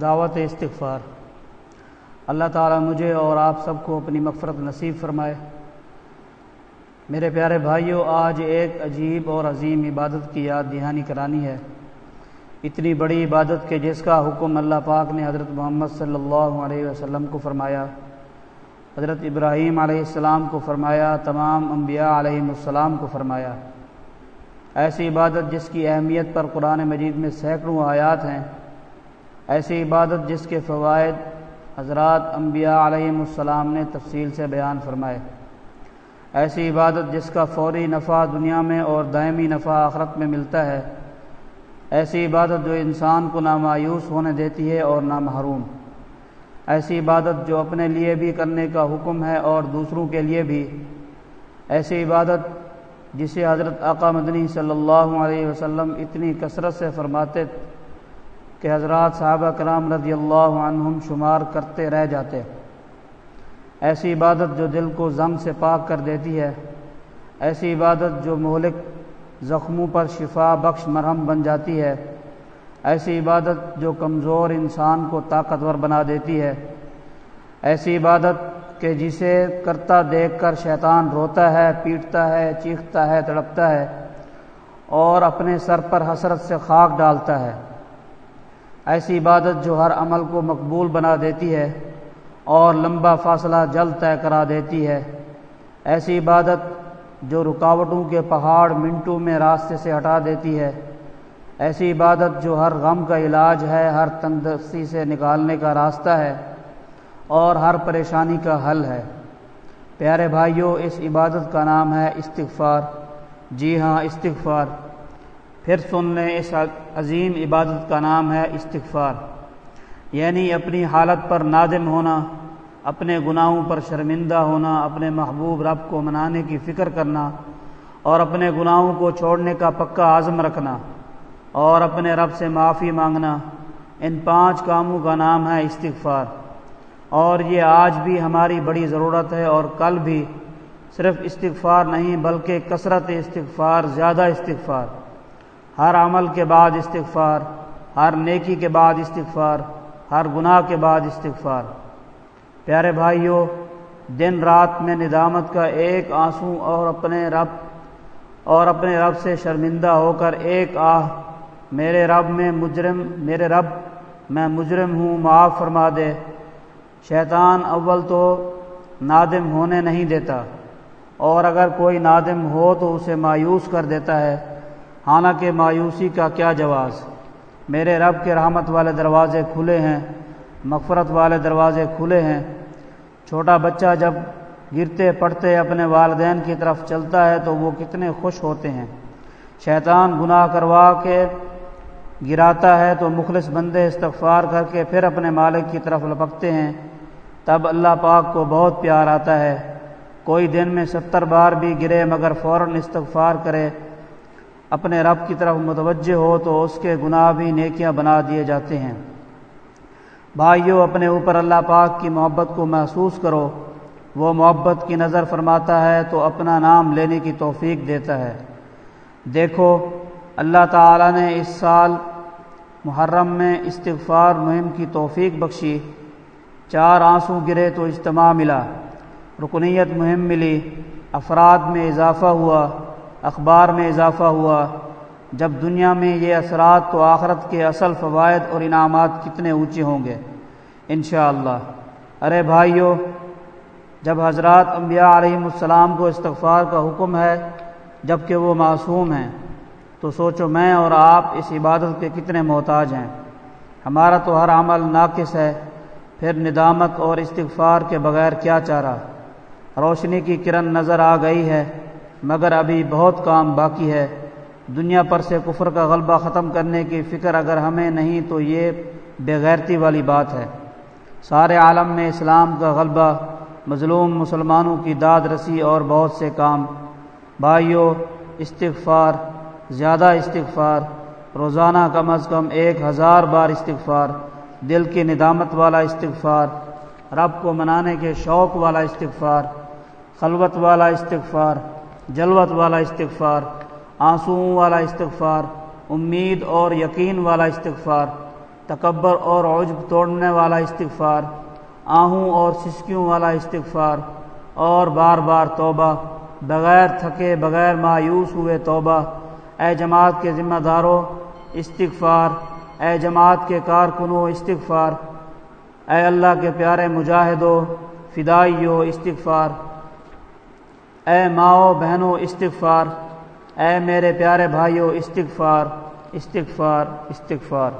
دعوت استغفار۔ اللہ تعالیٰ مجھے اور آپ سب کو اپنی مغفرت نصیب فرمائے۔ میرے پیارے بھائیوں آج ایک عجیب اور عظیم عبادت کی یاد دہانی کرانی ہے۔ اتنی بڑی عبادت کے جس کا حکم اللہ پاک نے حضرت محمد صلی اللہ علیہ وسلم کو فرمایا، حضرت ابراہیم علیہ السلام کو فرمایا، تمام انبیاء علیہ السلام کو فرمایا۔ ایسی عبادت جس کی اہمیت پر قرآن مجید میں سینکڑوں آیات ہیں ایسی عبادت جس کے فوائد حضرات انبیاء علیہ السلام نے تفصیل سے بیان فرمائے۔ ایسی عبادت جس کا فوری نفع دنیا میں اور دائمی نفع آخرت میں ملتا ہے۔ ایسی عبادت جو انسان کو نہ مایوس ہونے دیتی ہے اور نہ محروم ایسی عبادت جو اپنے لیے بھی کرنے کا حکم ہے اور دوسروں کے لیے بھی۔ ایسی عبادت جسے حضرت آقا مدنی صلی اللہ علیہ وسلم اتنی کثرت سے فرماتے کہ حضرات صحابہ کرام رضی اللہ عنہم شمار کرتے رہ جاتے ایسی عبادت جو دل کو زنگ سے پاک کر دیتی ہے، ایسی عبادت جو مہلک زخموں پر شفا بخش مرہم بن جاتی ہے، ایسی عبادت جو کمزور انسان کو طاقتور بنا دیتی ہے۔ ایسی عبادت کہ جسے کرتا دیکھ کر شیطان روتا ہے، پیٹتا ہے، چیختا ہے، تڑپتا ہے اور اپنے سر پر حسرت سے خاک ڈالتا ہے۔ ایسی عبادت جو ہر عمل کو مقبول بنا دیتی ہے اور لمبا فاصلہ جلد طے کرا دیتی ہے۔ ایسی عبادت جو رکاوٹوں کے پہاڑ منٹوں میں راستے سے ہٹا دیتی ہے۔ ایسی عبادت جو ہر غم کا علاج ہے، ہر تندرستی سے نکالنے کا راستہ ہے اور ہر پریشانی کا حل ہے۔ پیارے بھائیوں اس عبادت کا نام ہے استغفار۔ جی ہاں استغفار۔ پھر سن لیں اس عظیم عبادت کا نام ہے استغفار۔ یعنی اپنی حالت پر نادم ہونا، اپنے گناہوں پر شرمندہ ہونا، اپنے محبوب رب کو منانے کی فکر کرنا، اور اپنے گناہوں کو چھوڑنے کا پکا عزم رکھنا، اور اپنے رب سے معافی مانگنا۔ ان پانچ کاموں کا نام ہے استغفار۔ اور یہ آج بھی ہماری بڑی ضرورت ہے اور کل بھی۔ صرف استغفار نہیں، بلکہ کثرت استغفار، زیادہ استغفار۔ ہر عمل کے بعد استغفار، ہر نیکی کے بعد استغفار، ہر گناہ کے بعد استغفار۔ پیارے بھائیوں دن رات میں ندامت کا ایک آنسو اور اپنے رب اور اپنے رب سے شرمندہ ہو کر ایک آہ، میرے رب میں مجرم، میرے رب میں مجرم ہوں، معاف فرما دے۔ شیطان اول تو نادم ہونے نہیں دیتا، اور اگر کوئی نادم ہو تو اسے مایوس کر دیتا ہے۔ حالانکہ مایوسی کا کیا جواز؟ میرے رب کے رحمت والے دروازے کھلے ہیں، مغفرت والے دروازے کھلے ہیں۔ چھوٹا بچہ جب گرتے پڑتے اپنے والدین کی طرف چلتا ہے تو وہ کتنے خوش ہوتے ہیں۔ شیطان گناہ کروا کے گراتا ہے تو مخلص بندے استغفار کر کے پھر اپنے مالک کی طرف لپکتے ہیں۔ تب اللہ پاک کو بہت پیار آتا ہے۔ کوئی دن میں ستر بار بھی گرے مگر فوراً استغفار کرے۔ اپنے رب کی طرف متوجہ ہو تو اس کے گناہ بھی نیکیاں بنا دیے جاتے ہیں۔ بھائیو، اپنے اوپر اللہ پاک کی محبت کو محسوس کرو۔ وہ محبت کی نظر فرماتا ہے تو اپنا نام لینے کی توفیق دیتا ہے۔ دیکھو، اللہ تعالیٰ نے اس سال محرم میں استغفار مہم کی توفیق بخشی۔ چار آنسو گرے تو اجتماع ملا۔ رکنیت مہم ملی۔ افراد میں اضافہ ہوا۔ اخبار میں اضافہ ہوا، جب دنیا میں یہ اثرات تو آخرت کے اصل فوائد اور انعامات کتنے اونچے ہوں گے؟ انشاءاللہ۔ ارے بھائیو، جب حضرات انبیاء علیہ السلام کو استغفار کا حکم ہے، جبکہ وہ معصوم ہیں، تو سوچو میں اور آپ اس عبادت کے کتنے محتاج ہیں؟ ہمارا تو ہر عمل ناقص ہے، پھر ندامت اور استغفار کے بغیر کیا چارہ؟ روشنی کی کرن نظر آ گئی ہے۔ مگر ابھی بہت کام باقی ہے۔ دنیا پر سے کفر کا غلبہ ختم کرنے کی فکر اگر ہمیں نہیں تو یہ بےغیرتی والی بات ہے۔ سارے عالم میں اسلام کا غلبہ، مظلوم مسلمانوں کی داد رسی اور بہت سے کام۔ بھائیوں استغفار، زیادہ استغفار، روزانہ کم از کم ایک ہزار بار استغفار، دل کی ندامت والا استغفار، رب کو منانے کے شوق والا استغفار، خلوت والا استغفار جلوت والا استغفار، آنسوؤں والا استغفار، امید اور یقین والا استغفار، تکبر اور عجب توڑنے والا استغفار، آہوں اور سسکیوں والا استغفار، اور بار بار توبہ، بغیر تھکے، بغیر مایوس ہوئے توبہ، اے جماعت کے ذمہ داروں، استغفار، اے جماعت کے کارکنوں، استغفار، اے اللہ کے پیارے مجاہدوں فدائیو استغفار اے ماؤ بہنوں استغفار اے میرے پیارے بھائیوں استغفار استغفار استغفار۔